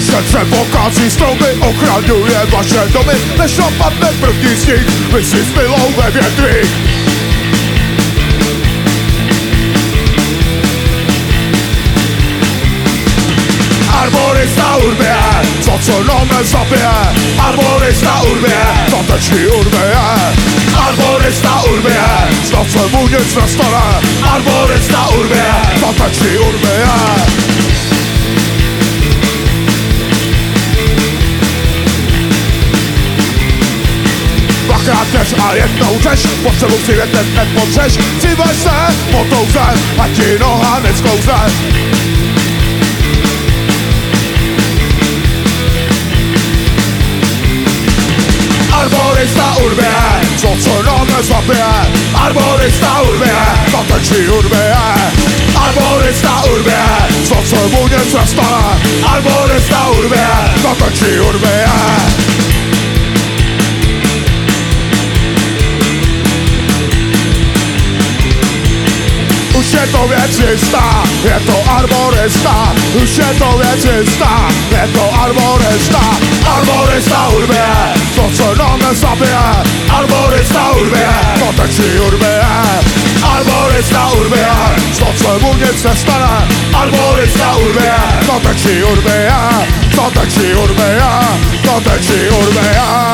Drzewo kacji stromy ochraňuje vaše domy Než opadne první sníh, vy si zbylou ve větví. Arborista urbie, co co nome zabije. Arborista urbie, to tečí urbie Arborista urbie, snad se mu nic nestane. Arborista urbie, to tečí urbie a jednou řeš Po sebou si větev nepotřeš Cívej se po touze A ti noha nesklouze Arborista urbie, co co nome zabije Arborista urbie, to tečí urbie Arborista urbie, co co mu nic nestane Arborista urbie, to tečí je to věc jistá, je to arborista Už je to věc jistá, je to arborista Arborista urbie, to co nome zabije Arborista urbie, to tečí urbie Arborista urbie, to co mu nic nestane Arborista urbie, to tečí urbie To tečí urbie, to tečí urbie